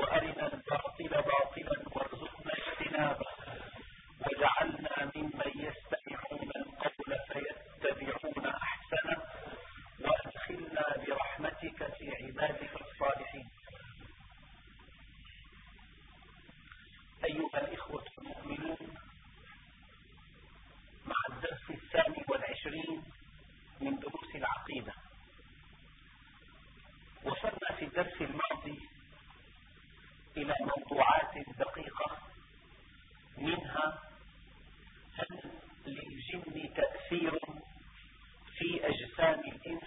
وأرنا الباطل باطلا وارزقنا اجتنابه. واجعلنا ممن يستمعون القول فيتبعون أحسنه. وأدخلنا برحمتك في عبادك الصالحين. أيها الإخوة المؤمنون مع الدرس الثاني والعشرين من دروس العقيدة وصلنا في الدرس الماضي إلى موضوعات دقيقة. منها هل للجن تأثير في أجسام الإنس؟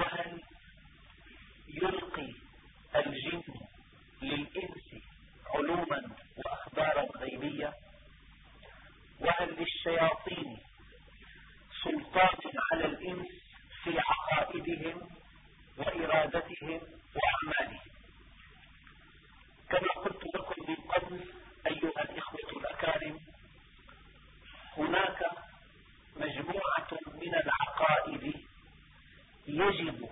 وهل يلقي الجن للإنس علوما وأخبارا غيبية؟ وهل للشياطين سلطان على الإنس في عقائدهم وإرادتهم وأعمالهم؟ كما قلت لكم من قبل أيها الإخوة الأكارم هناك مجموعة من العقائد يجب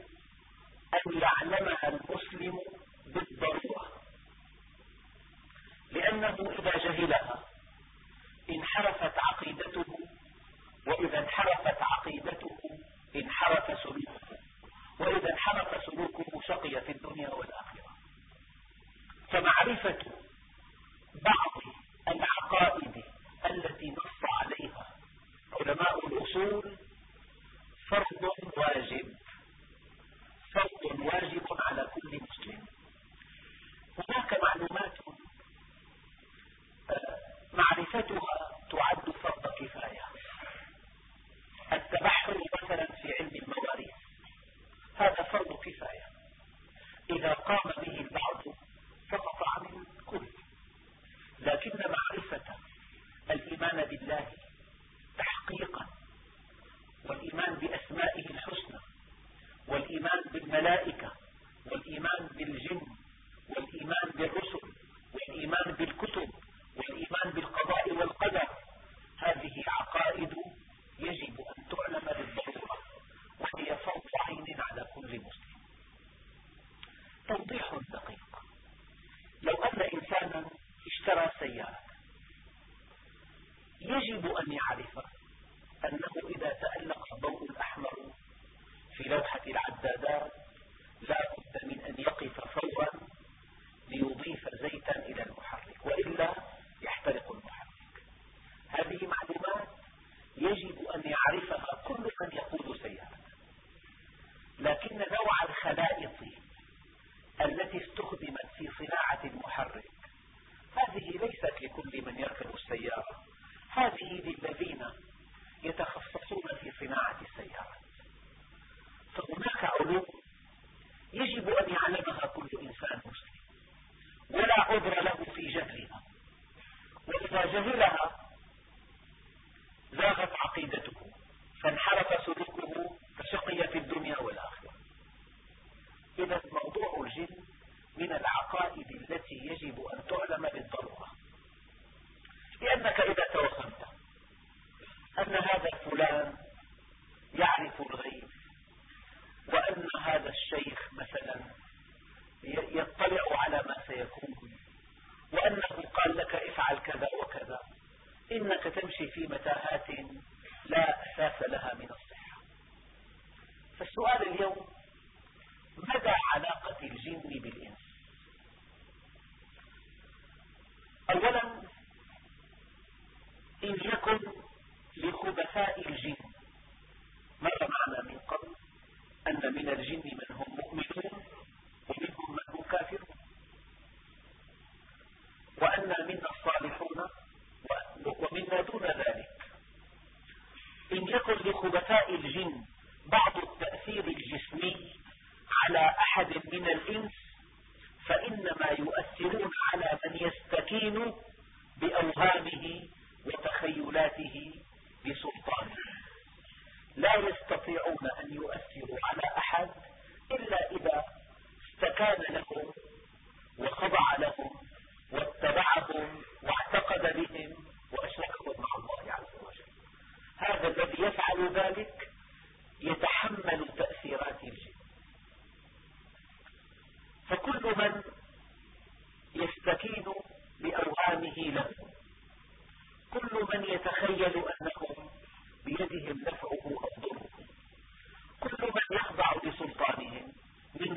أن يعلمها المسلم بالضرورة. لأنه إذا جهلها انحرفت عقيدته وإذا انحرفت عقيدته perfecto. وإذا لخبثاء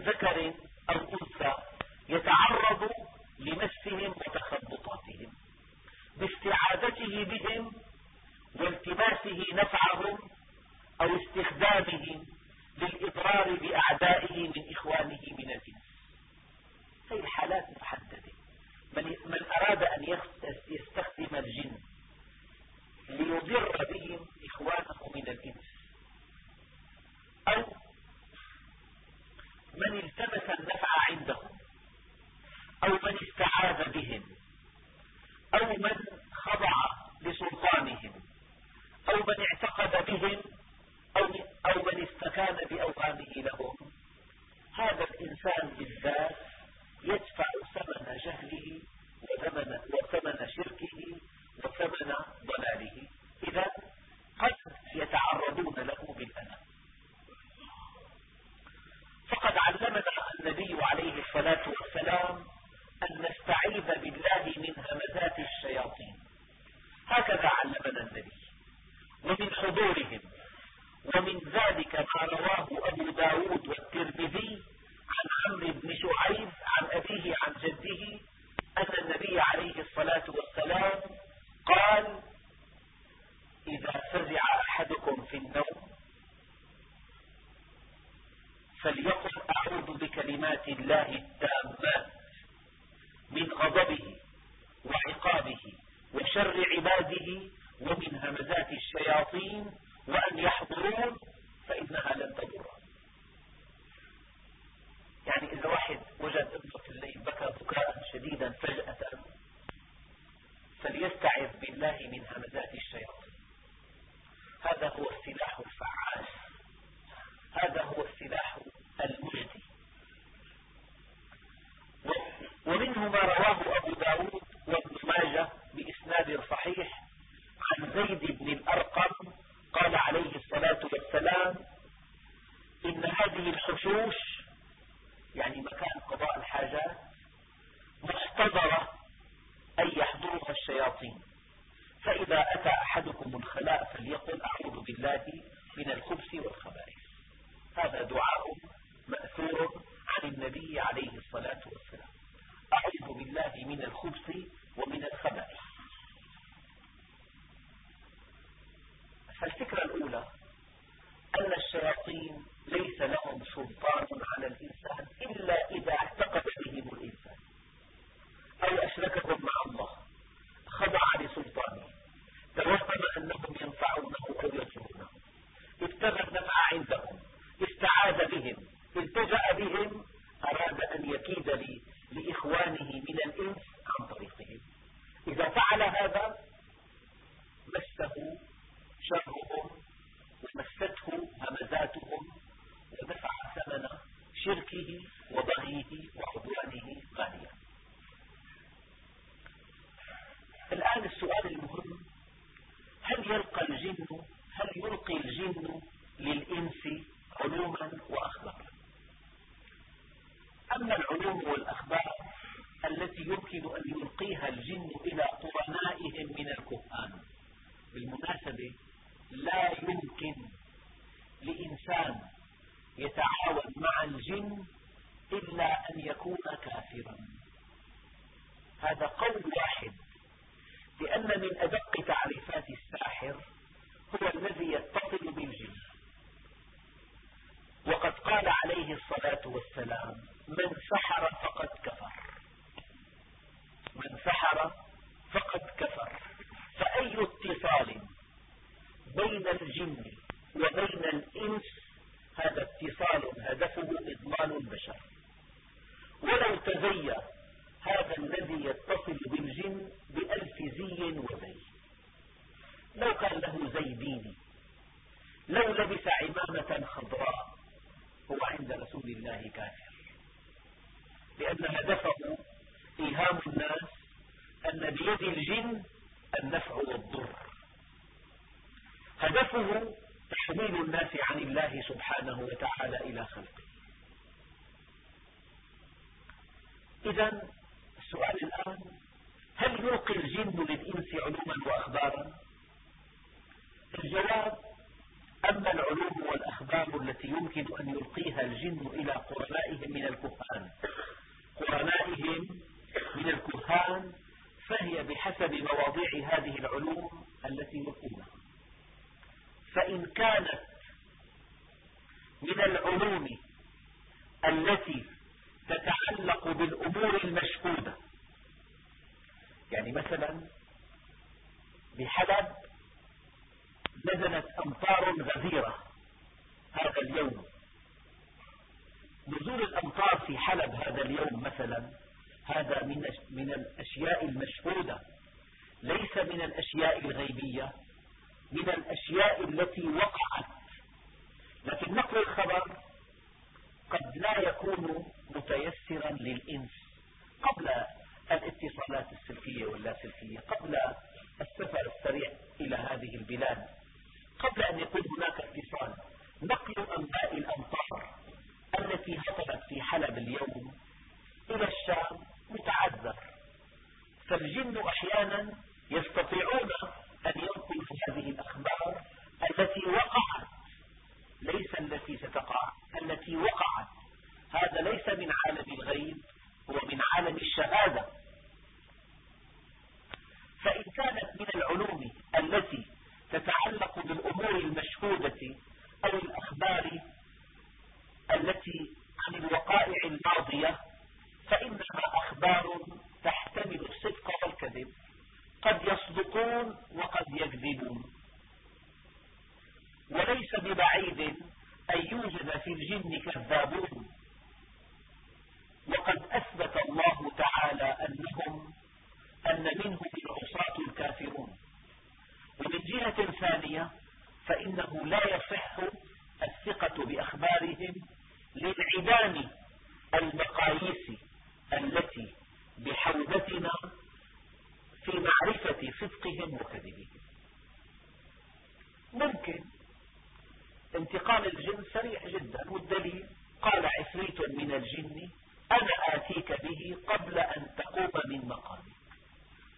ذكر هذا قول واحد لأن من أدق تعريفات الساحر هو الذي يتصل بالجن. وقد قال عليه الصلاة والسلام من سحر فقد كفر. من سحر فقد كفر. فأي اتصال بين الجن وبين الإنس؟ هذا اتصال هدفه إضلال البشر. ولو تزين الذي يتصل بالجن بألف زي وزي. لو كان له زي ديني لو لبس عمامة خضراء هو عند رسول الله كافر. لأن هدفه إيهام الناس أن بيد الجن النفع والضر. هدفه تحويل الناس عن الله سبحانه وتعالى إلى خلقه. إذا السؤال الآن هل يلقي الجن للإنس علوما وأخبارا؟ الجواب أما العلوم والأخبار التي يمكن أن يلقيها الجن إلى قرنائهم من الكهان. قرنائهم من الكهان فهي بحسب مواضيع هذه العلوم التي يلقونها فإن كانت من العلوم التي تتعلق بالأمور المشهودة. يعني مثلا بحلب نزلت أمطار غزيرة هذا اليوم. نزول الأمطار في حلب هذا اليوم مثلا هذا من من الأشياء المشهودة. ليس من الأشياء الغيبية من الأشياء التي وقعت. لكن نقل الخبر قد لا يكون للإنس قبل الاتصالات السلكية واللاسلكية قبل السفر السريع إلى هذه البلاد قبل أن يكون هناك اتصال نقل أنباء الأمطار التي هطلت في حلب اليوم إلى الشام متعذر. فالجن أحيانا يستطيعون أن ينقلوا هذه الأخبار التي وقعت ليس التي ستقع التي وقعت هذا ليس من عالم الغيب هو من عالم الشهادة فإن كانت من العلوم التي تتعلق بالأمور المشهودة أو الأخبار التي عن الوقائع الماضية فإنها أخبار تحتمل الصدق والكذب قد يصدقون وقد يكذبون وليس ببعيد أن يوجد في الجن كذابون وقد أثبت الله تعالى أنهم أن منهم العصاة الكافرون ومن جهة ثانية فإنه لا يصح الثقة بأخبارهم لانعدام المقاييس التي بحوزتنا في معرفة صدقهم وكذبهم ممكن انتقال الجن سريع جدا والدليل قال عفريت من الجن أنا آتيك به قبل أن تقوم من مقامك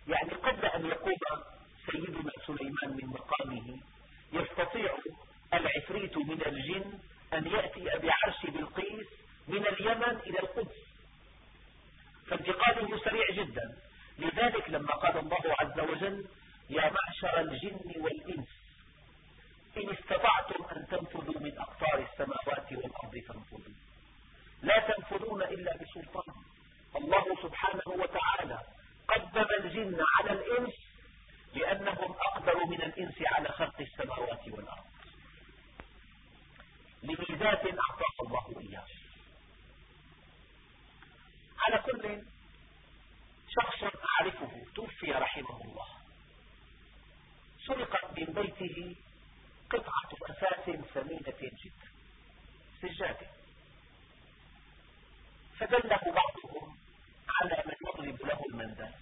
يعني قبل أن يقوم سيدنا سليمان من مقامه يستطيع العفريت من الجن أن يأتي بعرش بالقيس من اليمن إلى القدس فانتقاله سريع جدا لذلك لما قال الله عز وجل يا معشر الجن والإنس إن استطعتم أن تنفذوا من أقطار السماوات والأرض فانفذوا. لا تنفذون إلا بسلطان. الله سبحانه وتعالى قدم الجن على الإنس لأنهم أقدر من الإنس على خلق السماوات والأرض. لميزات أعطاه الله إياه على كل شخص أعرفه توفي رحمه الله. سرقت من بيته قطعة أساس ثمينة جدا سجادة. فدله بعضهم على من يضرب له المندل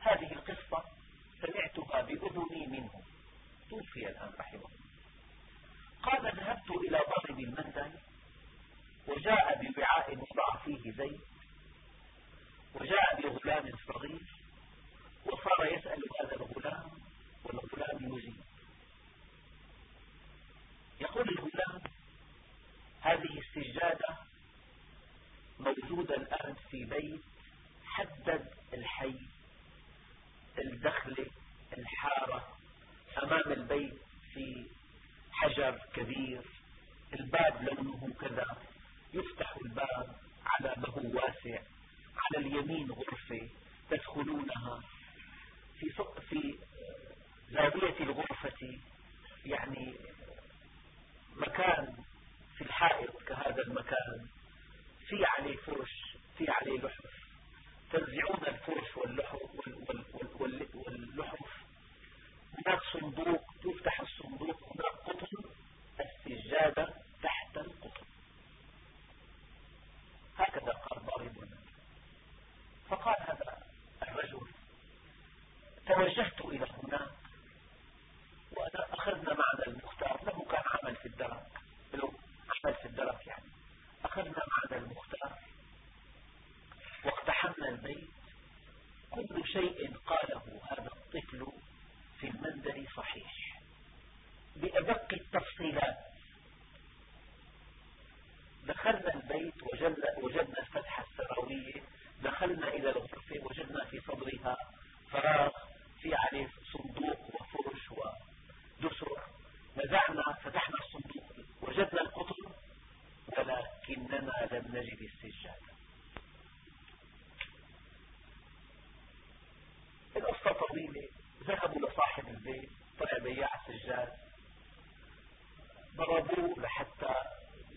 هذه القصة سمعتها بأذني منه. توفي الآن رحمه الله. قال ذهبت إلى ضارب المندل وجاء بوعاء وضع فيه زيت وجاء بغلام صغير وصار يسأل هذا الغلام والغلام يجيب يقول الغلام هذه السجادة موجودة الآن في بيت حدد الحي الدخلة الحارة أمام البيت في حجر كبير الباب لونه كذا يفتح الباب على ما هو واسع. على اليمين غرفة تدخلونها. في في زاوية الغرفة يعني مكان في الحائط كهذا المكان. في عليه فرش في عليه لحف. تنزعون الفرش واللحف. هناك صندوق تفتح الصندوق هناك قطن السجادة تحت القطن.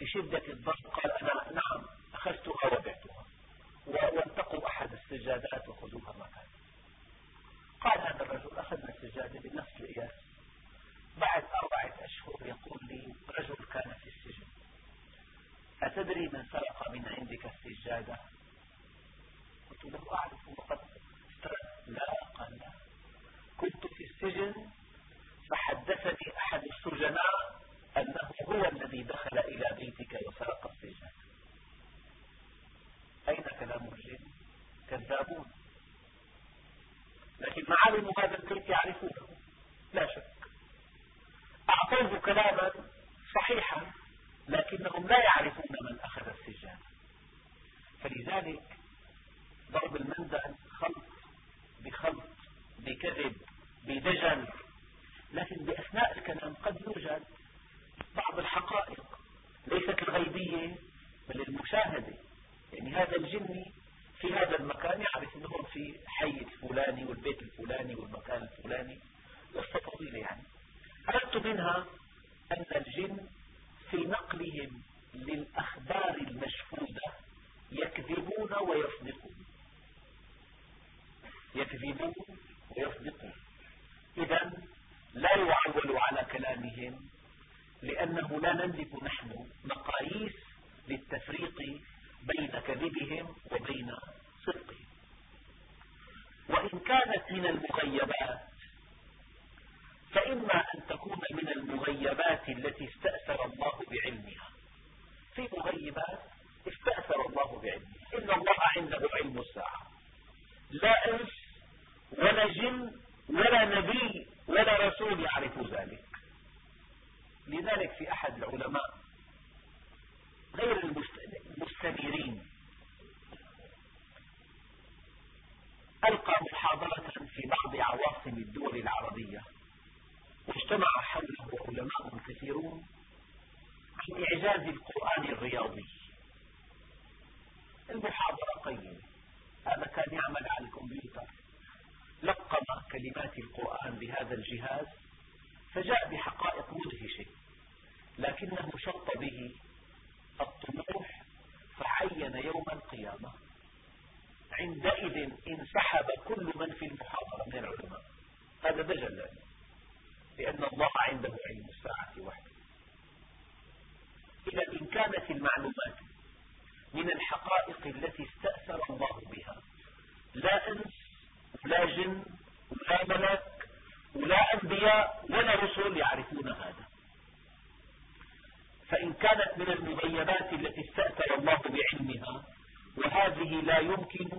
بشدة الضغط بدجل لكن بأثناء الكلام قد يوجد بعض الحقائق ليست الغيبية بل المشاهدة. يعني هذا الجني في هذا المكان يعرف إنه في حي الفلاني والبيت الفلاني والمكان الفلاني. قصة طويلة يعني. أردت منها أن الجن في نقلهم للأخبار المشهودة يكذبون ويصدقون. يكذبون ويصدقون. إذا لا يعول على كلامهم لأنه لا نملك نحن مقاييس للتفريق بين كذبهم وبين صدقهم. وإن كانت من المغيبات فإما أن تكون من المغيبات التي استأثر الله بعلمها. في مغيبات استأثر الله بعلمها. إن الله عنده علم الساعة. لا إنس ولا جن ولا نبي ولا رسول يعرف ذلك. لذلك في أحد العلماء غير المستنيرين ألقى محاضرة في بعض عواصم الدول العربية. واجتمع حوله علماء كثيرون عن إعجاز القرآن الرياضي. المحاضرة قيمة. هذا كان يعمل على الكمبيوتر. لقم كلمات القرآن بهذا الجهاز فجاء بحقائق مدهشة. لكنه شط به الطموح فعين يوم القيامة عندئذ انسحب كل من في المحاضرة من العلماء. هذا دجل لأن الله عنده علم الساعة وحده. إذا إن كانت المعلومات من الحقائق التي استأثر الله بها لا أنس ولا جن ولا ملك ولا رسل يعرفون هذا. فإن كانت من المغيبات التي استأثر الله بعلمها وهذه لا يمكن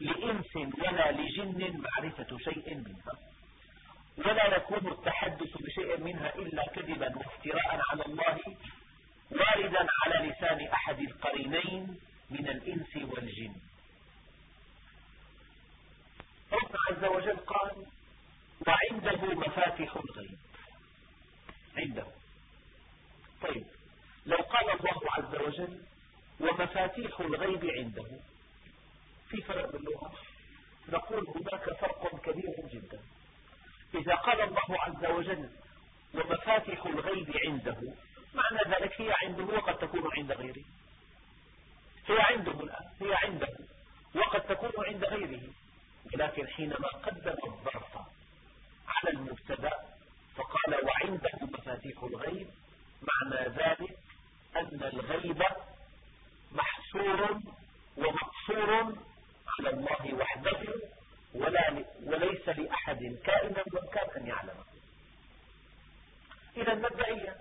لإنس ولا لجن معرفة شيء منها. ولا يكون التحدث بشيء منها إلا كذبا وافتراء على الله واردا على لسان أحد القرينين من الإنس والجن. رب عز وجل وعنده مفاتح الغيب. عنده. طيب. لو قال الله عز وجل ومفاتيح الغيب عنده في فرق باللغة نقول هناك فرق كبير جدا. إذا قال الله عز وجل ومفاتح الغيب عنده معنى ذلك هي عنده وقد تكون عند غيره. هي عنده الآن هي عنده وقد تكون عند عند غيره. ولكن حينما قدم الظرف على المبتدا فقال وعنده مفاتيح الغيب معنى ذلك أن الغيب محصور ومقصور على الله وحده ولا وليس لأحد كائنا من كان أن يعلمه. إذا مبدئيا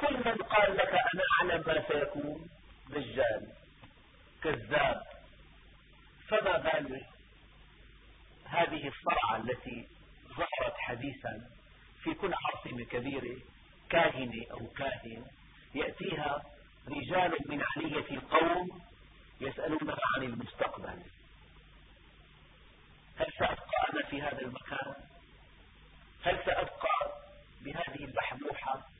كل من قال لك أنا أعلم ما سيكون دجال كذاب فما بال هذه الصرعة التي ظهرت حديثا في كل عاصمة كبيرة كاهنة أو كاهن. يأتيها رجال من علية القوم يسألونها عن المستقبل. هل سأبقى أنا في هذا المكان؟ هل سأبقى بهذه البحبوحة؟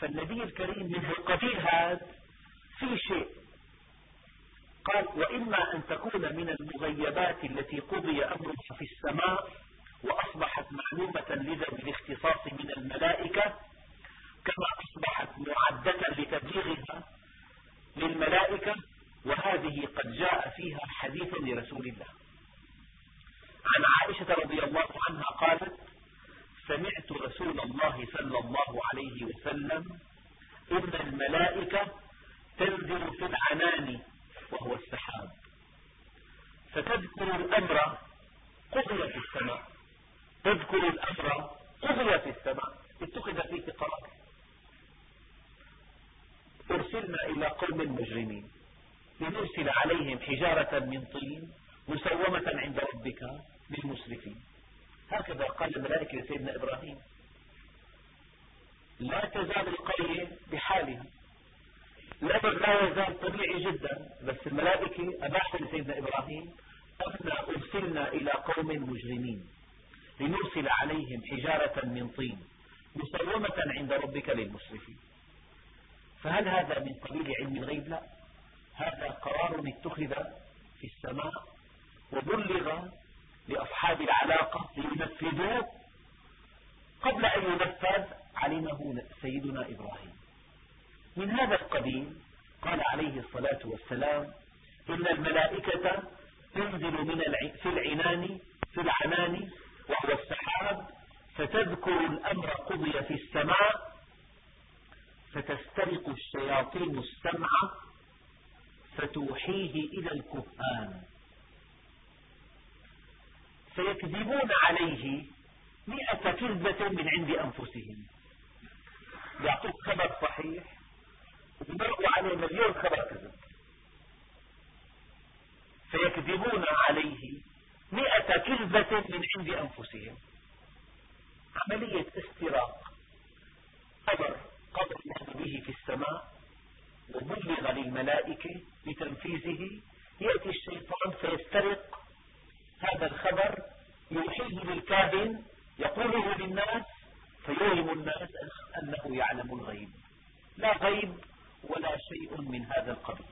فالنبي الكريم من القبيل هذا في شيء. قال وإما أن تكون من المغيبات التي قضي أمرها في السماء وأصبحت معلومة لذوي الاختصاص من الملائكة كما أصبحت معدة لتبليغها للملائكة وهذه قد جاء فيها حديث لرسول الله. عن عائشة رضي الله عنها قالت سمعت رسول الله صلى الله عليه وسلم إن الملائكة تنزل في العنان وهو السحاب. فتذكر الأمر في السماء. تذكر الأمر في السماء. اتخذ فيه قرار أرسلنا إلى قوم مجرمين. لنرسل عليهم حجارة من طين مسومة عند ربك للمسرفين. هكذا قال الملائكة لسيدنا إبراهيم. لا تزال القرية الأمر لا يزال طبيعي جدا بس الملائكة أباحوا لسيدنا إبراهيم أن أرسلنا إلى قوم مجرمين لنرسل عليهم حجارة من طين مسومة عند ربك للمسرفين. فهل هذا من قبيل علم الغيب؟ لا. هذا قرار اتخذ في السماء وبلغ لأصحاب العلاقة لينفذوه قبل أن ينفذ علمه سيدنا إبراهيم. من هذا القبيل قال عليه الصلاة والسلام إن الملائكة تنزل من في العنان في العنان وهو السحاب فتذكر الأمر قضي في السماء فتسترق الشياطين السمع فتوحيه إلى الكهان. فيكذبون عليه مئة كذبة من عند أنفسهم. يعطوك خبر صحيح ويمرقوا عليه مليون خبر كذب. فيكذبون عليه مئة كذبة من عند أنفسهم. عملية استراق. أمر قضى الله به في السماء وبلغ للملائكة بتنفيذه. يأتي الشيطان فيسترق هذا الخبر يوحيه للكاهن يقوله للناس فيوهم الناس أنه يعلم الغيب. لا غيب ولا شيء من هذا القبيل.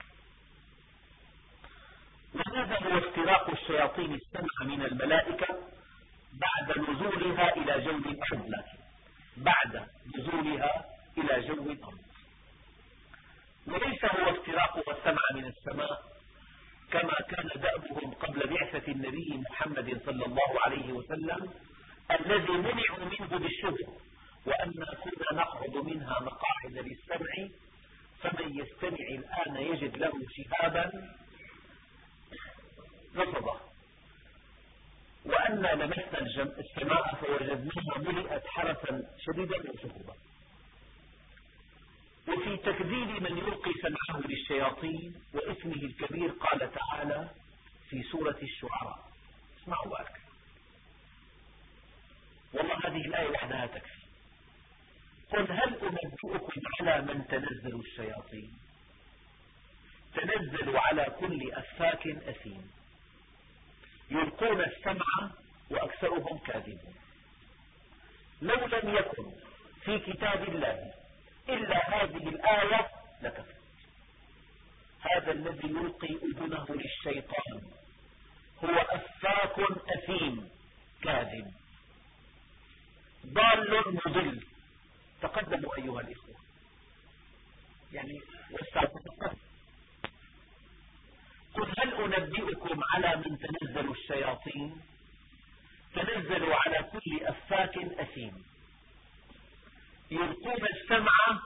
وهذا هو افتراق الشياطين السمع من الملائكة بعد نزولها إلى جو الأرض لكن بعد نزولها إلى جو الأرض وليس هو افتراقها السمع من السماء كما كان دأبهم قبل بعثة النبي محمد صلى الله عليه وسلم الذي منعوا منه بالشبه وأن كنا نقعد منها مقاعد للسمع فمن يستمع الآن يجد له شهابا رفضه. وأنا لمسنا السماء فوجدناها ملئت حرسا شديدا وشهوبا. وفي تكذيب من يلقي سمعه للشياطين واسمه الكبير قال تعالى في سورة الشعراء. اسمعوا بارك. والله هذه الآية وحدها تكفي. قل هل أنبئكم على من تنزل الشياطين؟ تنزل على كل أفاك أثيم. يلقون السمع وأكثرهم كاذبون. لو لم يكن في كتاب الله إلا هذه الآية لكفت هذا الذي يلقي أذنه للشيطان. هو أفاك أثيم كاذب. ضال مضل. تقدموا أيها الإخوة. يعني قل هل أنبئكم على من تنزل الشياطين؟ تنزلوا على كل أفاك أثيم. يلقون السمع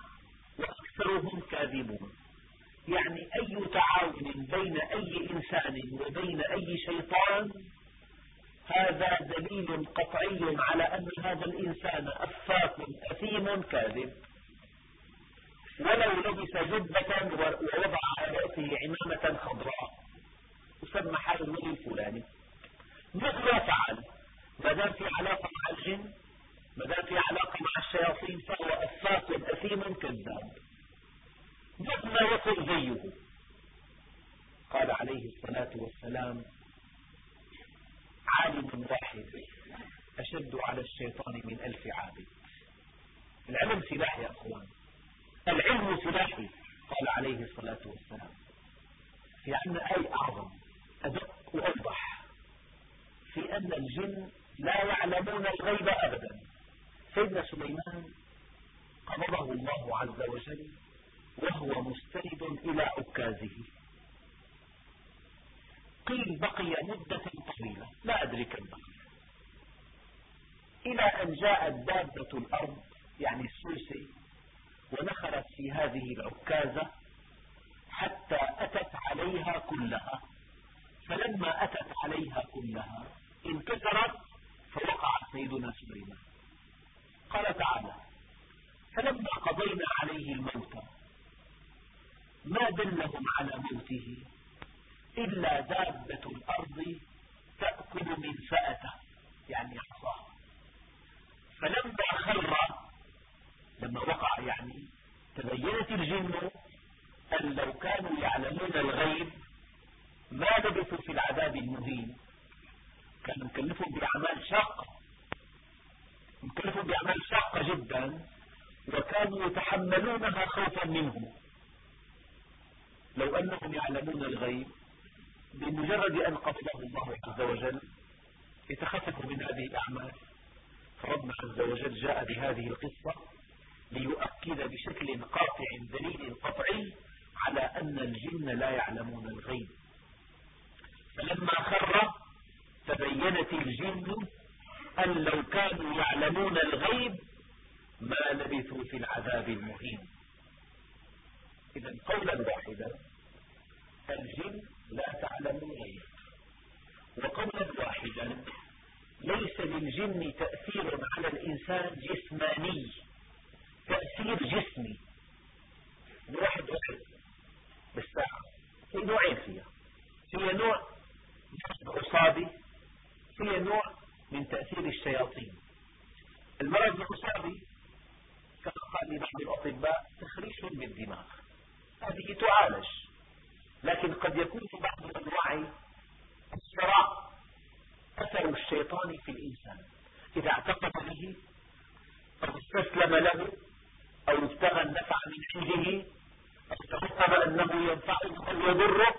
وأكثرهم كاذبون. يعني أي تعاون بين أي إنسان وبين أي شيطان هذا دليل قطعي على أن هذا الإنسان أفاك أثيم كاذب. ولو لبس جبة ووضع على رأسه عمامة خضراء يسمى حال الولي الفلاني. ماذا فعل؟ ما دام في علاقة مع الجن. ما دام في علاقة مع الشياطين فهو أفاك أثيم كذاب. مهما يكن زيه. قال عليه الصلاة والسلام عالم واحد أشد على الشيطان من ألف عابد. العلم سلاح يا أخوان. العلم سلاحي قال عليه الصلاة والسلام. في عندنا أي أعظم أدق وأوضح في أن الجن لا يعلمون الغيب أبدا. سيدنا سليمان قبضه الله عز وجل وهو مستند إلى عكازه قيل بقي مدة طويلة لا أدري كم بقي. إلى أن جاءت دابة الأرض يعني السوسي ونخرت في هذه العكازة حتى أتت عليها كلها. فلما أتت عليها كلها انكسرت فوقع سيدنا سليمان. قال تعالى فلما قضينا عليه الموت ما دلهم على موته؟ إلا دابة الأرض تأكل من فأته. يعني عصاه. فلما خر لما وقع يعني تبينت الجن أن لو كانوا يعلمون الغيب ما لبثوا في العذاب المهين. كانوا مكلفهم بأعمال شاقة. مكلفهم بأعمال شاقة جدا وكانوا يتحملونها خوفا منه لو أنهم يعلمون الغيب بمجرد أن قبضه الله عز وجل يتخففوا من هذه الأعمال. فربنا عز وجل جاء بهذه القصة ليؤكد بشكل قاطع دليل قطعي على أن الجن لا يعلمون الغيب. فلما خر تبينت الجن أن لو كانوا يعلمون الغيب ما لبثوا في العذاب المهين. إذا قولا واحدا الجن لا تعلم الغيب. وقولا واحدا ليس للجن تأثير على الإنسان جسماني. تأثير جسمي. الواحد واحد. بالساعة. في نوعين فيها. فيها نوع عصابي فيها نوع من تأثير الشياطين. المرض العصابي كما قال بعض الأطباء تخريش بالدماغ هذه تعالج لكن قد يكون في بعض الوعي الصراع أثر الشيطان في الإنسان. إذا اعتقد به أو استسلم له أو ابتغى النفع من عنده أو تحكم أنه ينفعه أو يضره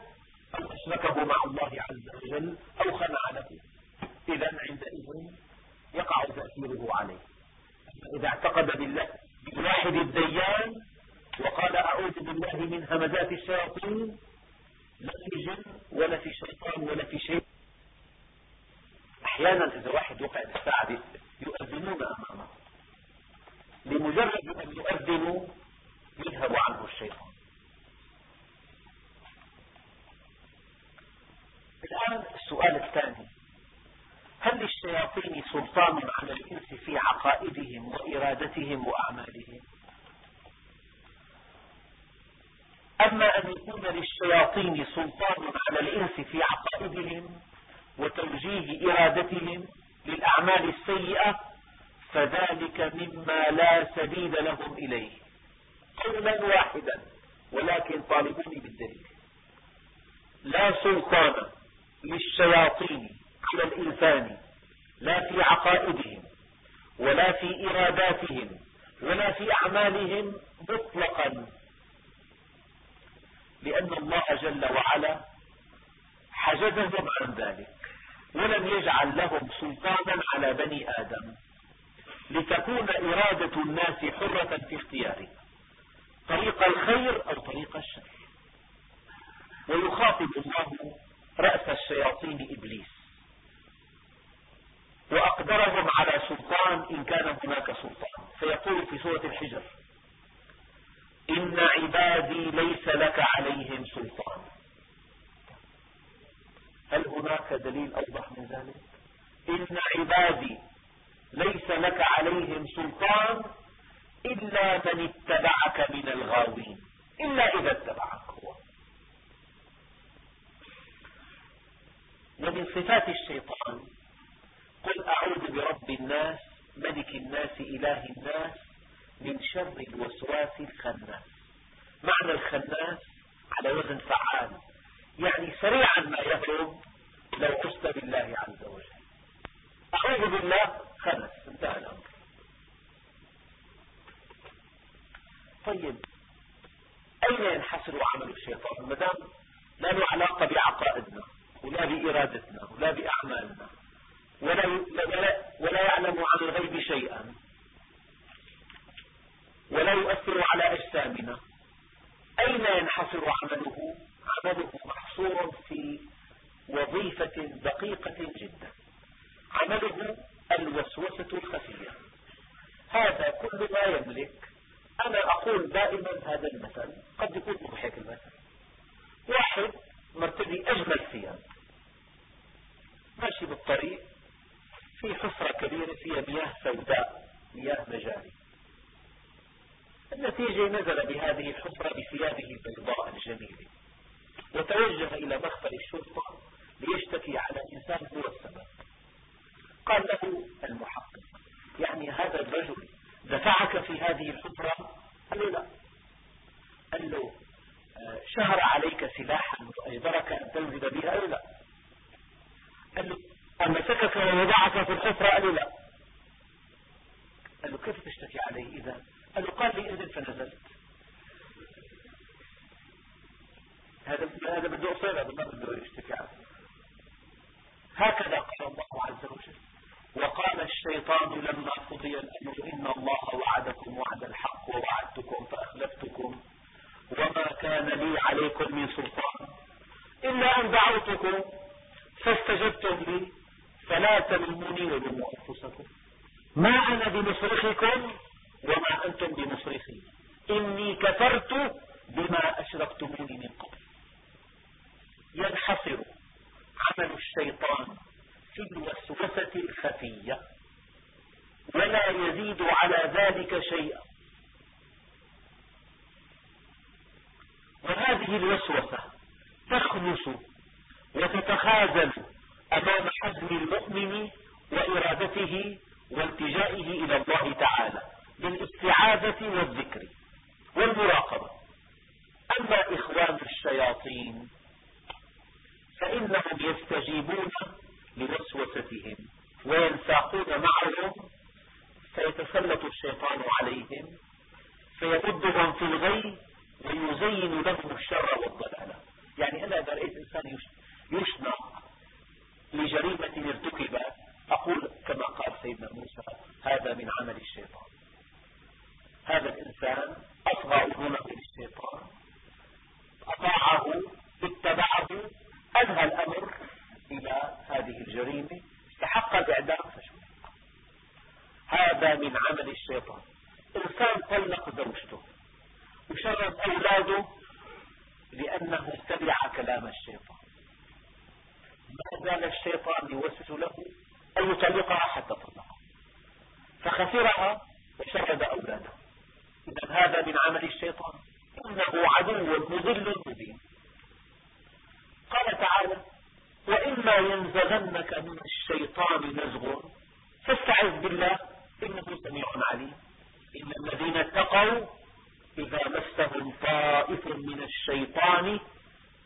أو أشركه مع الله عز وجل أو خنع له. إذا عندئذ يقع تأثيره عليه. إذا اعتقد بالله بالواحد الديان وقال أعوذ بالله من همزات الشياطين لا في جن ولا في شيطان ولا في شيء. أحيانا إذا واحد وقع الساعة يؤذنون أمامه. لمجرد أن يؤذنوا يذهب عنه الشيطان. الآن السؤال الثاني. هل للشياطين سلطان على الإنس في عقائدهم وإرادتهم وأعمالهم؟ أما أن يكون للشياطين سلطان على الإنس في عقائدهم وتوجيه إرادتهم للأعمال السيئة فذلك مما لا سبيل لهم إليه. قولا واحدا ولكن طالبوني بالدليل. لا سلطان للشياطين على الإنسان لا في عقائدهم ولا في إراداتهم ولا في أعمالهم مطلقا. لأن الله جل وعلا حجزهم عن ذلك ولم يجعل لهم سلطانا على بني آدم. لتكون إرادة الناس حرة في اختياره طريق الخير أو طريق الشر. ويخاطب الله رأس الشياطين إبليس. وأقدرهم على سلطان إن كان هناك سلطان. فيقول في سورة الحجر إن عبادي ليس لك عليهم سلطان. هل هناك دليل أوضح من ذلك؟ إن عبادي ليس لك عليهم سلطان إلا من اتبعك من الغاوين إلا إذا اتبعك هو. ومن صفات الشيطان قل أعوذ برب الناس ملك الناس إله الناس من شر الوسواس الخناس. معنى الخناس على وزن فعال يعني سريعا ما يهرب لو قست بالله عز وجل. أعوذ بالله خلص انتهى الأمر. طيب أين ينحصر عمل الشيطان؟ ما دام لا له علاقة بعقائدنا ولا بإرادتنا ولا بأعمالنا. ولا, ولا, ولا يعلم عن الغيب شيئا. ولا يؤثر على أجسامنا. أين ينحصر عمله؟ عمله محصور في وظيفة دقيقة جدا. عمله الوسوسة الخفية. هذا كل ما يملك. أنا أقول دائما هذا المثل. قد يكون مضحك المثل. واحد مرتدي أجمل ثياب. ماشي بالطريق. في حفرة كبيرة فيها مياه سوداء مياه مجاري النتيجة نزل بهذه الحفرة بثيابه البيضاء الجميلة وتوجه إلى مخبر الشرطة ليشتكي على إنسان هو السبب. قال له المحقق يعني هذا الرجل دفعك في هذه الحفرة؟ قال له لا. قال له آه، شهر عليك سلاحا وأجبرك أن تنزل بها؟ له لا. قال له أمسكك ووضعك في الحفرة قال له لا. قال له كيف تشتكي عليه إذا؟ قال له قال لي انزل فنزلت. هذا هذا بده أصير هذا ما بده يشتكي عليه. هكذا قال الله عز وجل. وقال الشيطان لما قضي الأمر إن الله وعدكم وعد الحق ووعدتكم فأخلفتكم. وما كان لي عليكم من سلطان. إلا أن دعوتكم فاستجبتم لي. فلا تلوموني ولوموا أنفسكم ما أنا بمصرخكم وما أنتم بمصرخي. إني كفرت بما أشركتموني من قبل. ينحصر عمل الشيطان في الوسوسة الخفية ولا يزيد على ذلك شيئا. وهذه الوسوسة تخلص وتتخاذل أمام حزم المؤمن وإرادته والتجائه إلى الله تعالى بالإستعاذة والذكر والمراقبة. أما إخوان الشياطين فإنهم يستجيبون لوسوستهم وينساقون معهم فيتسلط الشيطان عليهم فيمدهم في الغي ويزين لهم الشر والضلال. يعني أنا إذا رأيت إنسان يشنق لجريمة ارتكبت أقول كما قال سيدنا موسى هذا من عمل الشيطان. هذا الإنسان أصغى أذنه للشيطان أطاعه اتبعه أنهى الأمر إلى هذه الجريمة استحق الإعدام فشوف هذا من عمل الشيطان. إنسان طلق زوجته وشرد أولاده لأنه اتبع كلام الشيطان. ما زال الشيطان يوسوس له أن يطلقها حتى طلقها فخسرها وشرد أولاده. إذا هذا من عمل الشيطان. إنه عدو مضل مبين. قال تعالى وإما ينزغنك من الشيطان نزغ. فاستعذ بالله إنه سميع عليم. إن الذين اتقوا إذا مسهم طائف من الشيطان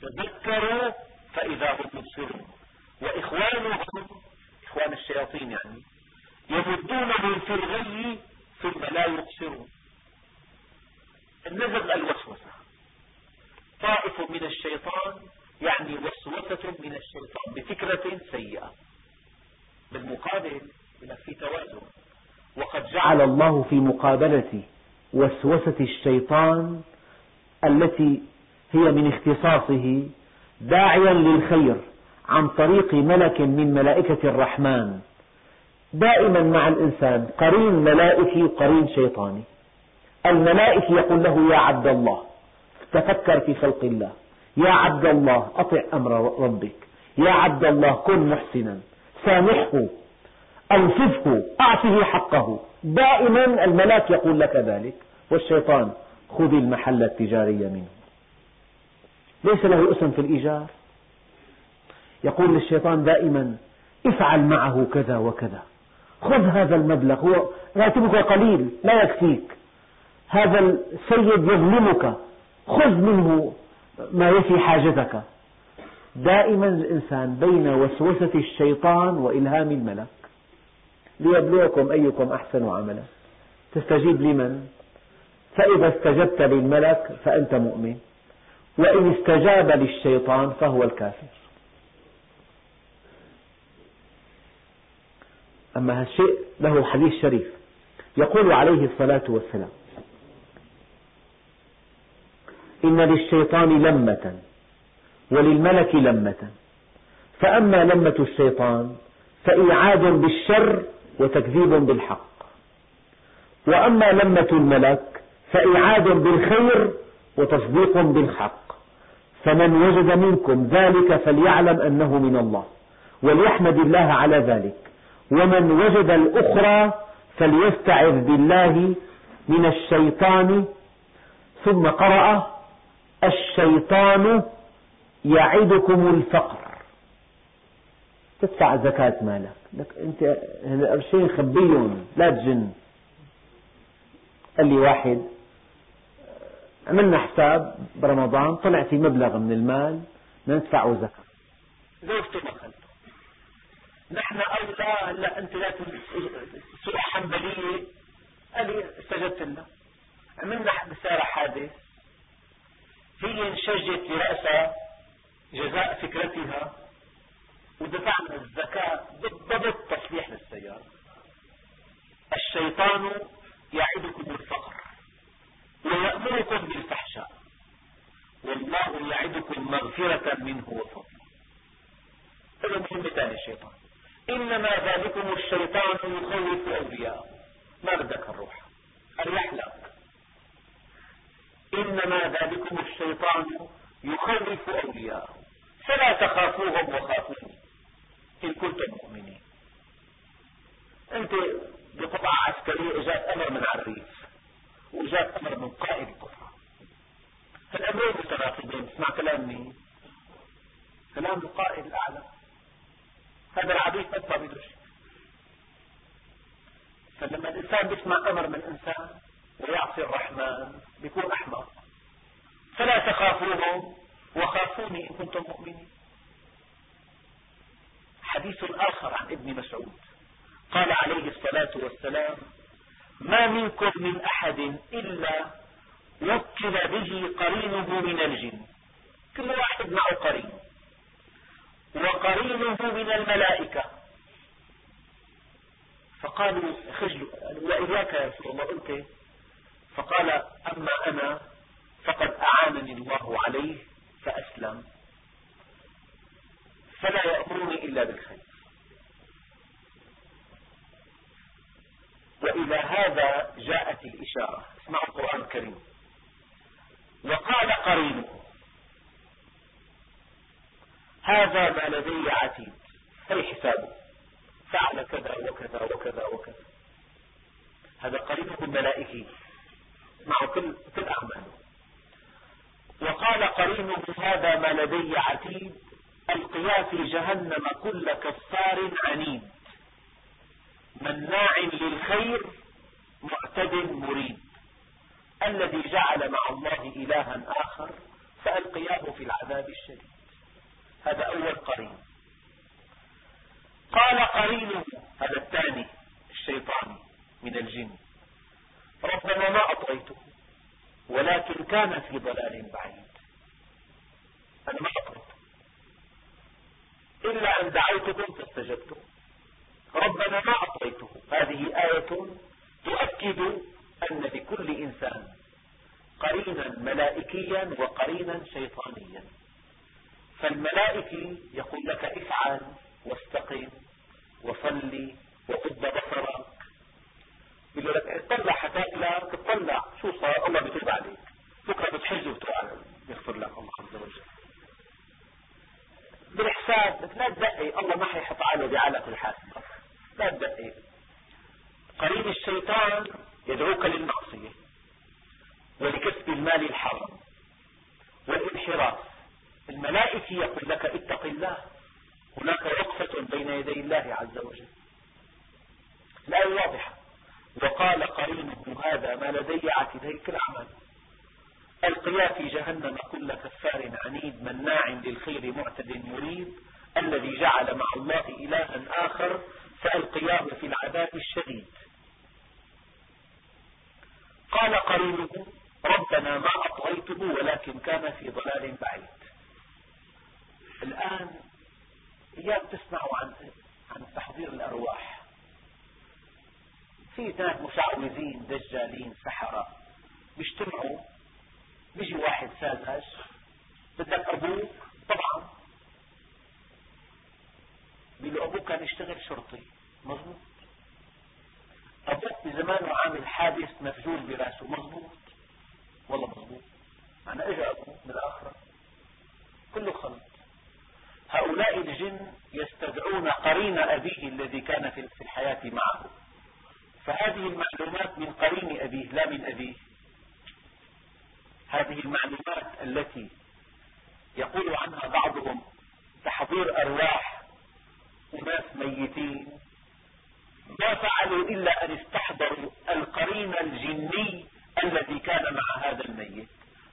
تذكروا فإذا هم مبصرون. وإخوانهم إخوان الشياطين يعني يمدونهم في الغي ثم لا يبصرون. النزغ الوسوسة. طائف من الشيطان يعني وسوسة من الشيطان بفكرة سيئة. بالمقابل في توازن. وقد جعل الله في مقابلة وسوسة الشيطان التي هي من اختصاصه داعيا للخير. عن طريق ملك من ملائكة الرحمن. دائما مع الإنسان قرين ملائكي وقرين شيطاني. الملائكي يقول له يا عبد الله تفكر في خلق الله. يا عبد الله أطع أمر ربك. يا عبد الله كن محسنا. سامحه أنصفه أعطه حقه. دائما الملاك يقول لك ذلك. والشيطان خذ المحل التجاري منه. ليس له اسم في الإيجار. يقول للشيطان دائما افعل معه كذا وكذا. خذ هذا المبلغ هو راتبك قليل لا يكفيك. هذا السيد يظلمك خذ منه ما يفي حاجتك. دائما الإنسان بين وسوسة الشيطان وإلهام الملك. ليبلوكم أيكم أحسن عملا. تستجيب لمن؟ فإذا استجبت للملك فأنت مؤمن. وإن استجاب للشيطان فهو الكافر. أما هالشيء له حديث شريف يقول عليه الصلاة والسلام. إن للشيطان لمة وللملك لمة. فأما لمة الشيطان فإيعاد بالشر وتكذيب بالحق. وأما لمة الملك فإيعاد بالخير وتصديق بالحق. فمن وجد منكم ذلك فليعلم أنه من الله وليحمد الله على ذلك. ومن وجد الأخرى فليستعذ بالله من الشيطان. ثم قرأ الشيطان يعدكم الفقر. تدفع زكاة مالك. لك أنت القرشين خبيهم لا تجن. قال لي واحد عملنا حساب برمضان طلع في مبلغ من المال ندفعه زكاة. زوجته ما نحن أولى هلا أنت لا تسوق حنبلية. قال استجبت لنا. عملنا بسارة حادث هي انشجت لرأسها جزاء فكرتها ودفعنا الزكاة بالضبط تصليح للسيارة. الشيطان يعدكم الفقر ويأمركم بالفحشاء. والله يعدكم مغفرة منه وفضل. هذا مهمتان الشيطان. إنما ذلكم الشيطان يخوف أولياءه. ما بدك الروح. أريح لك إنما ذلكم الشيطان يخوف أولياءه. فلا تخافوهم وخافوني. إن كنتم مؤمنين. أنت بقطعة عسكرية إجاء أمر من عريف وإجاء أمر من قائد القطعة فالأمرين متناقضين؟ اسمع كلام مين كلام القائد الأعلى. هذا العبيد ما بده شيء يسمع أمر من إنسان ويعصي الرحمن بيكون أحمق. فلا تخافوهم وخافوني إن كنتم مؤمنين. حديث آخر عن ابن مسعود. قال عليه الصلاة والسلام ما منكم من أحد إلا وكل به قرينه من الجن. كل واحد معه قرين. وقرينه من الملائكة. فقالوا خجلوا وإياك يا رسول الله أنت؟ فقال أما أنا فقد أعانني الله عليه فأسلم. فلا يأمرني إلا بالخير. وإلى هذا جاءت الإشارة. اسمعوا القرآن الكريم. وقال قرينه. هذا ما لدي عتيد. هي حسابه فعل كذا وكذا وكذا وكذا. هذا قرينه الملائكي مع كل, كل أعماله وقال قرينه هذا ما لدي عتيد. القيا في جهنم كل كفار عنيد. مناع للخير معتد مريد. الذي جعل مع الله إلها آخر فألقياه في العذاب الشديد. هذا أول قرين. قال قرينه هذا الثاني الشيطاني من الجن. ربنا ما أطغيته ولكن كان في ضلال بعيد. أنا ما أطغيته. إلا أن دعوتكم فاستجبتم ربنا ما أطغيته. هذه آية تؤكد أن لكل إنسان قرينا ملائكيا وقرينا شيطانيا. فالملائكي يقول لك افعل واستقم وصلي وقد بصرك. بيقول لك اطلع حتاكلك تطلع شو صار؟ الله بيتوب عليك. بكرة بتحج وتروح يغفر لك الله عز وجل. بالحساب لا تدقي الله ما حيحط عاله بعلق الحاسب. لا تدقي قرين الشيطان يدعوك للمعصية ولكسب المال الحرام والانحراف. الملائكة يقول لك اتق الله. هناك وقفة بين يدي الله عز وجل. الآية واضحة. وقال قرينه هذا ما لدي عتيد هيك الأعمال. ألقيا في جهنم كل كفار عنيد مناع للخير معتد مريد الذي جعل مع الله إلها آخر فألقياه في العذاب الشديد. قال قرينه ربنا ما أطغيته ولكن كان في ضلال بعيد. الآن إياك تسمعوا عن عن تحضير الأرواح. في هناك مشعوذين دجالين سحرة بيجتمعوا بيجي واحد ساذج بدك أبوك؟ طبعا. بيقول أبوك كان يشتغل شرطي. مظبوط. أبوك بزمانه عامل حادث مفجول براسه. مظبوط. والله مظبوط. أنا إجا أبوه من الآخرة. كله خلط هؤلاء الجن يستدعون قرين أبيه الذي كان في الحياة معه. فهذه المعلومات من قرين أبيه لا من أبيه. هذه المعلومات التي يقول عنها بعضهم تحضير أرواح أناس ميتين. ما فعلوا إلا أن استحضروا القرين الجني الذي كان مع هذا الميت.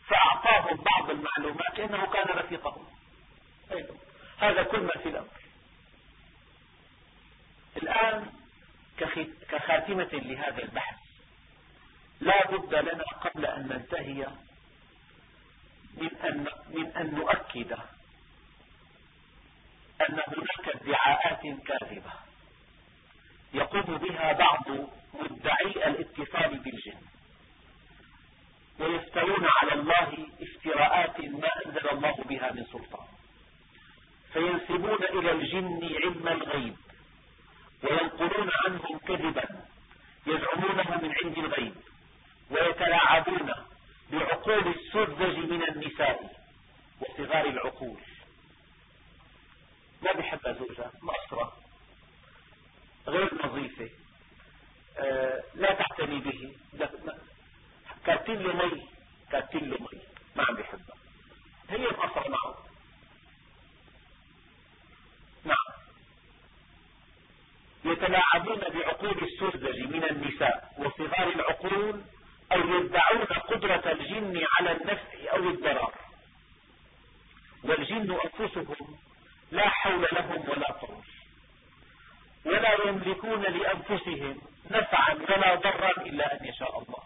فأعطاهم بعض المعلومات كأنه كان رفيقهم. هذا كل ما في الأمر. الآن كخاتمة لهذا البحث لا بد لنا قبل أن ننتهي من أن, من أن نؤكد أن هناك ادعاءات كاذبة يقوم بها بعض مدعي الاتصال بالجن ويفترون على الله افتراءات ما أنزل الله بها من سلطان. فينسبون إلى الجن علم الغيب وينقلون عنهم كذبا يزعمونه من عند الغيب ويتلاعبون بعقول السذج من النساء وصغار العقول. ما بحبها زوجها مأسرة غير نظيفة. آه لا تعتني به. كاتل له مي كاتل له مي. ما عم بيحبها هي مأسرة معه. يتلاعبون بعقول السذج من النساء وصغار العقول أو يدعون قدرة الجن على النفع أو الضرر. والجن أنفسهم لا حول لهم ولا قوة ولا يملكون لأنفسهم نفعا ولا ضرا إلا أن يشاء الله.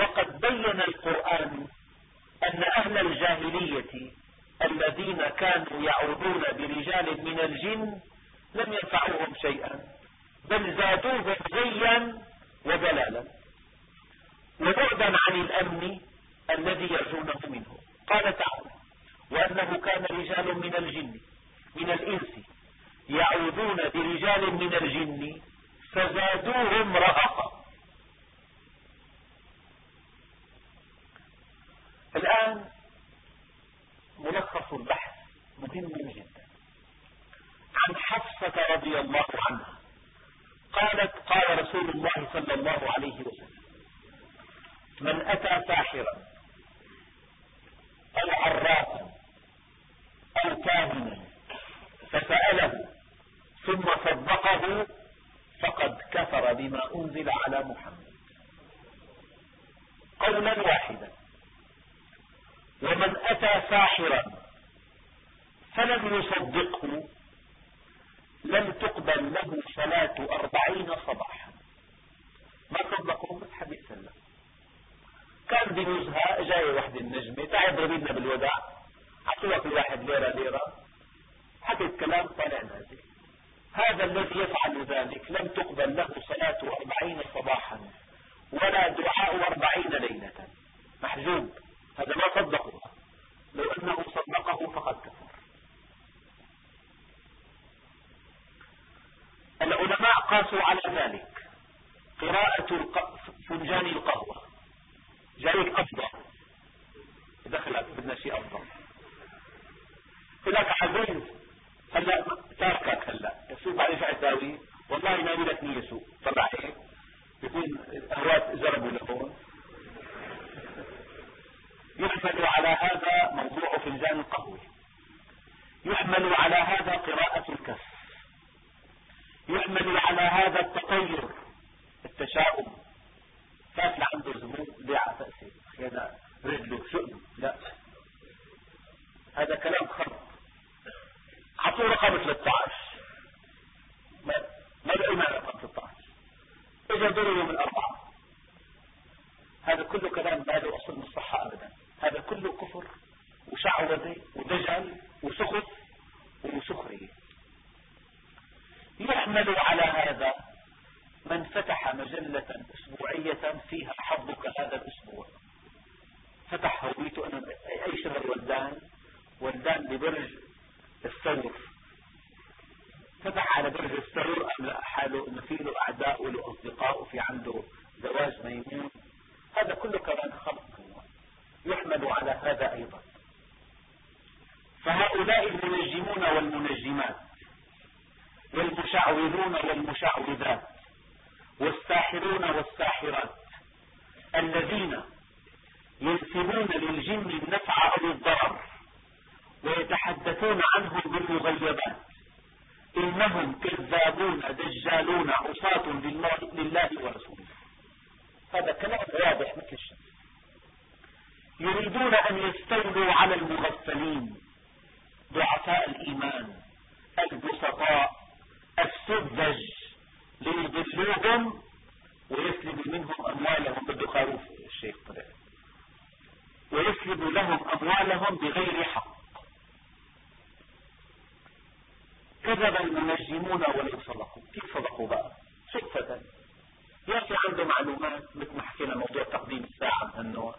وقد بين القرآن أن أهل الجاهلية الذين كانوا يعودون برجال من الجن لم ينفعوهم شيئا بل زادوهم غيا وضلالا. وبعدا عن هذا التطير التشاؤم. فات لعنده زبون بيع تأسي هذا رجله شؤم لا. هذا كلام خرب. عطوا رقم 13 ما لقينا رقم 16 اجا دور يوم الاربعاء هذا كله كلام ما له أصل من الصحة ابدا. هذا كله كفر وشعوذة ودجل وسخف وسخرية. يحمل على هذا من فتح مجلة أسبوعية فيها حظك هذا الأسبوع. فتح هويته أنا أي شهر ولدان ولدان ببرج الثور. فتح على برج الثور أملأ حاله إنه في له أعداء وله أصدقاء وفي عنده زواج ميمون. هذا كله كمان خلق يحمل على هذا أيضا. فهؤلاء المنجمون والمنجمات والمشعوذون والمشعوذات والساحرون والساحرات الذين ينسبون للجن النفع أو الضرر ويتحدثون عنهم بالمغيبات إنهم كذابون دجالون عصاة لله ورسوله. هذا كلام واضح مثل الشمس. يريدون أن يستولوا على المغفلين ضعفاء الإيمان البسطاء السذج ليضلوهم ويسلب منهم أموالهم بده خروف الشيخ طلع. ويسلب لهم أموالهم بغير حق. كذب المنجمون ولو صدقوا. كيف صدقوا بقى؟ صدفة يا أخي عنده معلومات مثل ما حكينا موضوع تقديم الساعة أنه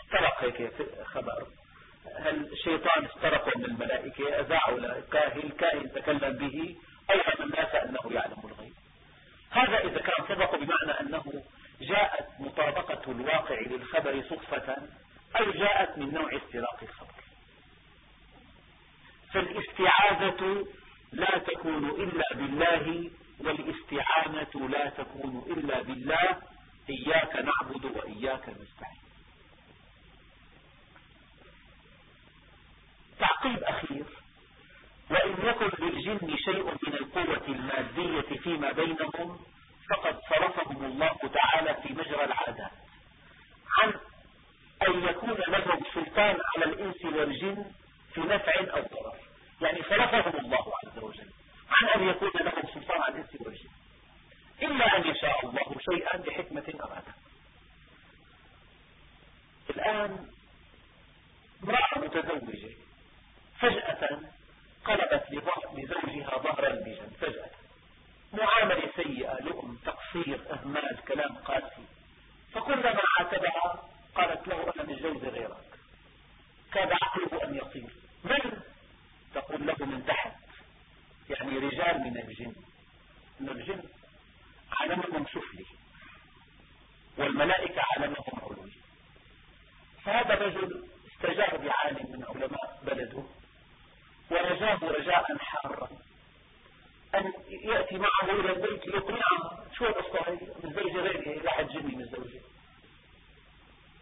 استرق هيك خبر. هل الشيطان من الملائكة؟ أذاعوا لكاهن كاهن تكلم به. أنه يعلم الغيب. هذا إذا كان صدقوا بمعنى أنه جاءت مطابقة الواقع للخبر صدفة أو جاءت من نوع استراق الخبر. فالاستعاذة لا تكون إلا بالله والاستعانة لا تكون إلا بالله. إياك نعبد وإياك نستعين. تعقيب أخير. وإن يكن للجن شيء من القوة المادية فيما بينهم فقد صرفهم الله تعالى في مجرى العادات عن أن يكون لهم سلطان على الإنس والجن في نفع أو ضرر. يعني صرفهم الله عز وجل. عن أن يكون لهم سلطان على الإنس والجن. إلا أن يشاء الله شيئا بحكمة أرادة. الآن امرأة متزوجة فجأة قلبت لزوجها ظهرا بجنب فجأة معاملة سيئة لؤم تقصير أهمال كلام قاسي. فكلما عاتبها قالت له أنا متجوز غيرك. كاد عقله أن يطير من؟ تقول له من تحت. يعني رجال من الجن. من الجن. عالمهم سفلي. والملائكة عالمهم علوي. فهذا الرجل استجاب بعالم من علماء بلده. ورجاه رجاء حارا أن يأتي معه إلى البيت ليقنعه شو القصة من زوجة غيره لا جني من الزوجة.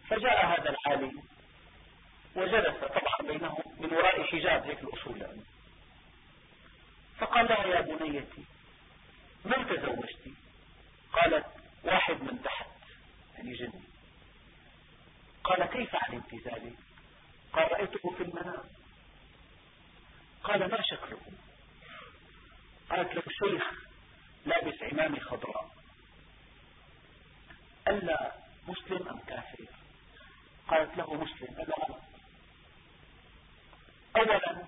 فجاء هذا العالم وجلس طبعا بينهم من وراء حجاب هيك الأصول يعني. فقال لها يا بنيتي من تزوجتي؟ قالت واحد من تحت يعني جني. قال كيف علمت ذلك؟ قال رأيته في المنام. قال ما شكله قالت له شيخ لابس عمامة خضراء. ألا مسلم أم كافر؟ قالت له مسلم ألا أولا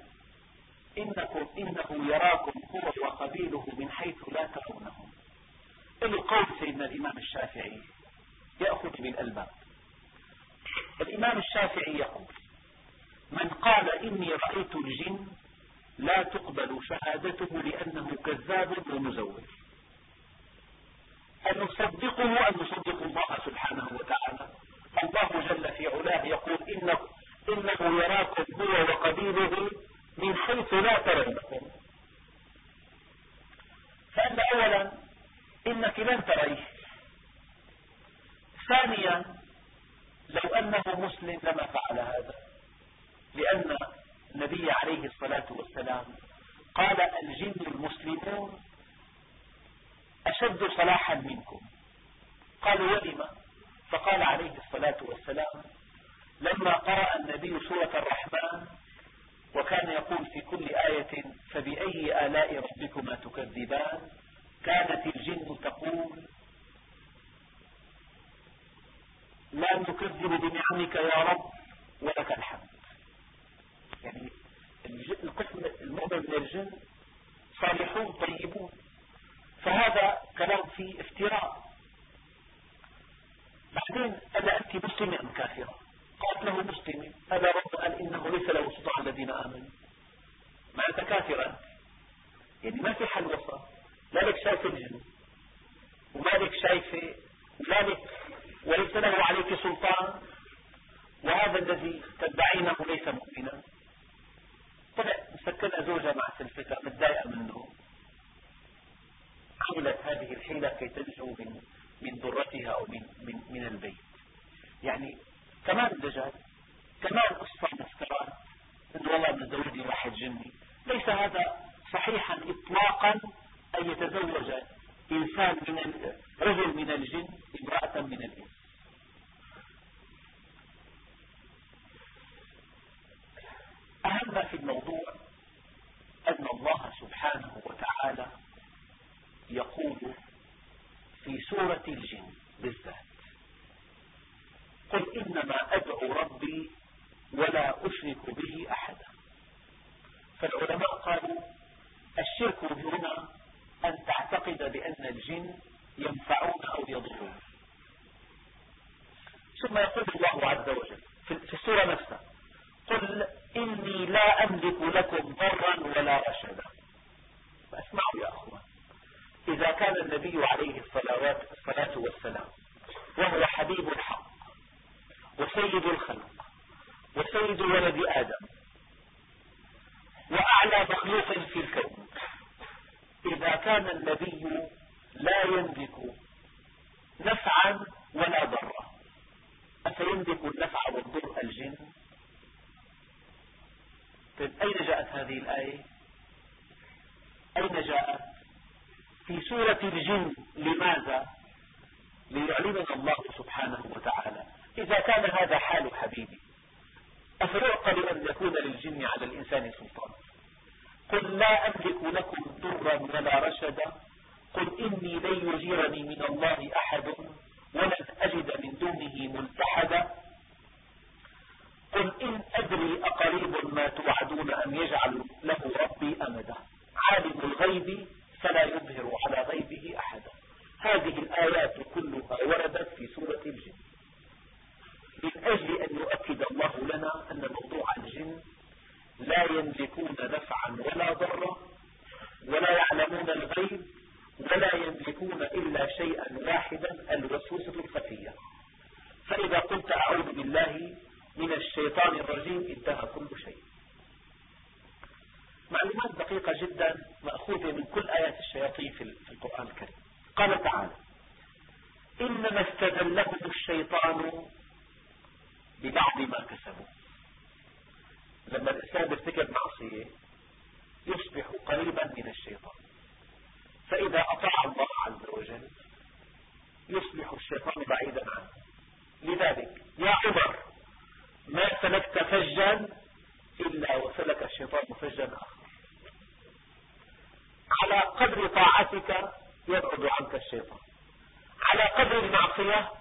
إنكم إنه يراكم هو وقبيله من حيث لا ترونهم القول سيدنا الإمام الشافعي يأخذ بالألباب الإمام الشافعي يقول من قال إني رأيت الجن لا تقبل شهادته لأنه كذاب ومزور أن نصدقه أن نصدق الله سبحانه وتعالى. الله جل في علاه يقول إنه, إنه يراكم هو وقبيله من حيث لا ترونكم فأن أولا إنك لن تريه ثانيا لو أنه مسلم لما فعل هذا. لأن النبي عليه الصلاة والسلام قال الجن المسلمون أشد صلاحا منكم. قالوا ولما فقال عليه الصلاة والسلام لما قرأ النبي سورة الرحمن وكان يقول في كل آية فبأي آلاء ربكما تكذبان؟ كانت الجن تقول لا نكذب بنعمك يا رب ولك الحمد. يعني القسم المؤمن من الجن صالحون طيبون. فهذا كلام فيه افتراء. بعدين ألا أنت مسلمة أم كافرة؟ قالت له مسلمة هذا رب قال إنه ليس له سلطان الذين آمنوا. ما أنت. كافرة يعني ما في حل وسط. لا لك شايف الجن وما لك شايفة ولا لك وليس له عليك سلطان. وهذا الذي تدعينه ليس مؤمنا. طلع مسكنها زوجها مع سلفتها متضايقة منه. حملت هذه الحيلة كي تنجو من من ضرتها أو من, من, من البيت. يعني كمان دجال كمان قصة مسكرات انه والله متزوجني واحد جني. ليس هذا صحيحا اطلاقا أن يتزوج إنسان من رجل من الجن امرأة من الإنس. أهم ما في الموضوع أن الله سبحانه وتعالى يقول في سورة الجن بالذات قل إنما أدعو ربي ولا أشرك به أحدا. فالعلماء قالوا الشرك هنا أن تعتقد بأن الجن ينفعون أو يضرون. ثم يقول الله عز وجل في السورة نفسها قل إني لا أملك لكم ضرا ولا رشدا. فاسمعوا يا أخوان. إذا كان النبي عليه الصلاة والسلام وهو حبيب الحق وسيد الخلق وسيد ولد آدم وأعلى مخلوق في الكون إذا كان النبي لا يملك نفعا ولا ضرا أفيملك النفع والضر الجن؟ طيب أين جاءت هذه الآية؟ أين جاءت؟ في سورة الجن لماذا؟ يكرمنا الله سبحانه وتعالى. إذا كان هذا حال حبيبي أفيعقل أن يكون للجن على الإنسان سلطان؟ قل لا أملك لكم ضرا ولا رشدا. قل إني لن يجيرني من الله أحد ولن أجد من دونه ملتحدا. قل إن أدري أقريب ما توعدون أم يجعل له ربي أمدا. عالم الغيب فلا يظهر على غيبه أحدا. هذه الآيات كلها وردت في سورة الجن. من أجل أن يؤكد الله لنا أن موضوع الجن لا يملكون نفعا ولا ضرا ولا يعلمون الغيب ولا يملكون إلا شيئا واحدا الوسوسة الخفية. فإذا قلت أعوذ بالله من الشيطان الرجيم انتهى كل شيء. معلومات دقيقة جدا مأخوذة من كل آيات الشياطين في القرآن الكريم. قال تعالى إنما استدلهم الشيطان ببعض ما كسبوا. لما الإنسان يرتكب معصية يصبح قريبا من الشيطان. فإذا أطاع الله عز وجل يصبح الشيطان بعيدا عنه. لذلك يا عمر ما سلكت فجا إلا وسلك الشيطان فجا آخر. على قدر طاعتك يبعد عنك الشيطان. على قدر المعصية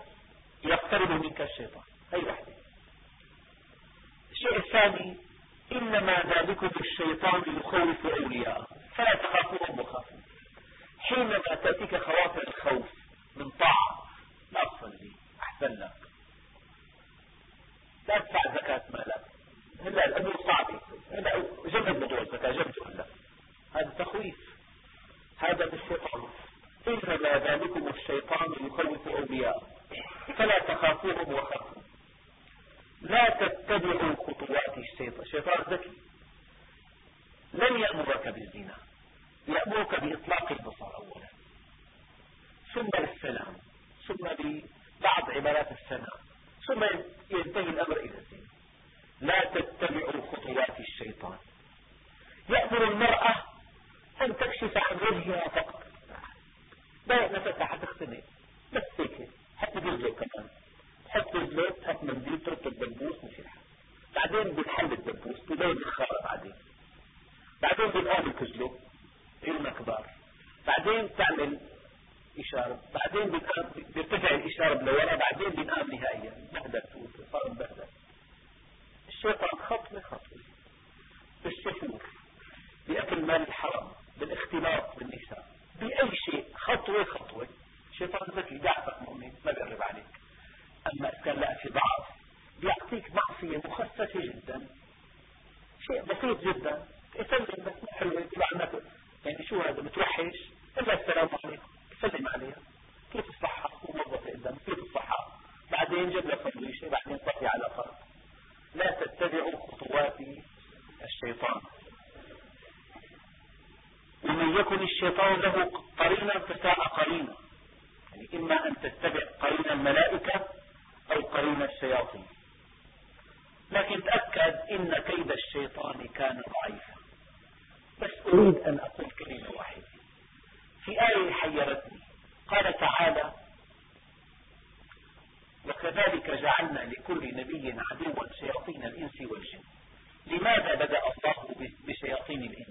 يقترب منك الشيطان. أي واحدة الشيء الثاني إنما ذلكم الشيطان يخوف أولياءه فلا تخافوهم وخافوا حينما تأتيك خواطر الخوف من طاعة لا تصلي. أحسن لك لا تدفع زكاة مالك. هلا الأمور صعبة هلا جمد موضوع الزكاة جمده هلا هذا تخويف. هذا بالشيطان. إنما ذلكم الشيطان يخوف أولياءه. فلا تخافوهم وخافوا. لا تتبعوا خطوات الشيطان. الشيطان ذكي. لن يأمرك بالزنا. يأمرك بإطلاق البصر أولا. ثم بالسلام. ثم ببعض عبارات السلام. ثم ينتهي الأمر إلى الزنا لا تتبعوا خطوات الشيطان. يأمر المرأة أن تكشف عن وجهها فقط. لا نفسها حتختنق بس هيك. حتى رجلك كمان حط رجلك حط منديل ترك الدبوس مش بعدين بنحل الدبوس ببين الخارة بعدين. بعدين بنقابل كجلو علم كبار بعدين تعمل إشارة. بعدين بيرتفع الإشارة لورا بعدين بنقام نهائيا. بهدل صار بهدل. الشيطان خطوة خطوة بالسفور بأكل مال الحرام بالاختلاط بالنساء بأي شيء خطوة خطوة. الشيطان ذكي بيعرفك مؤمن ما بيقرب عليك. أما إذا كان لا في ضعف بيعطيك معصية مخففة جدا. شيء بسيط جدا. اسلم بس حلوة يعني شو هذا متوحش إلا السلام عليكم. سلم عليها. كيف الصحة وموظف قدام كيف الصحة بعدين جاب لك شيء بعدين طفي على فرض. لا تتبعوا خطوات الشيطان. ومن يكن الشيطان له قرينا فساء قرينا. يعني إما أن تتبع قرين الملائكة أو قرين الشياطين. لكن تأكد إن كيد الشيطان كان ضعيفا. بس أريد أن أقول كلمة واحدة. في آية حيرتني. قال تعالى وكذلك جعلنا لكل نبي عدوا شياطين الإنس والجن. لماذا بدأ الله بشياطين الإنس؟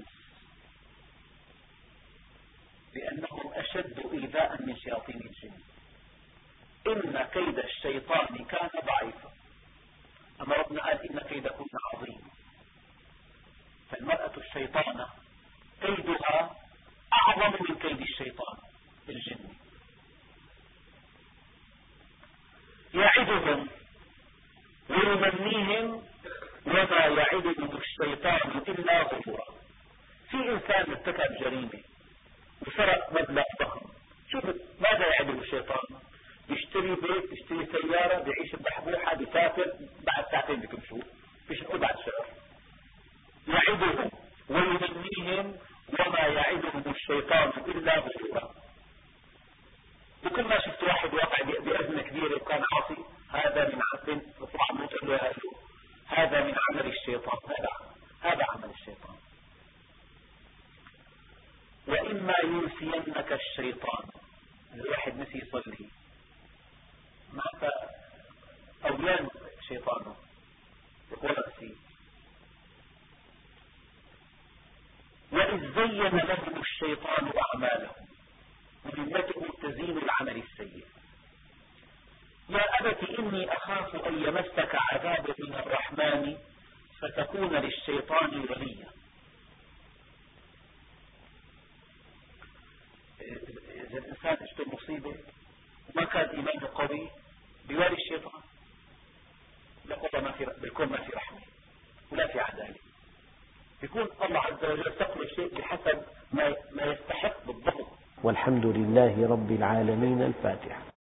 رب العالمين.